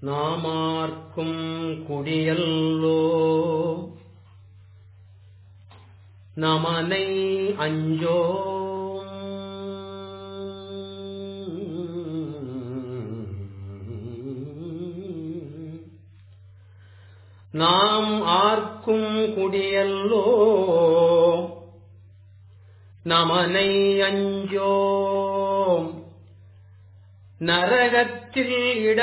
நாமார்க்கும் குடியல்லோ. நமனை அஞ்சோ நாம் ஆர்க்கும் குடியல்லோ. நமனை அஞ்சோம். நரகத்தில் இட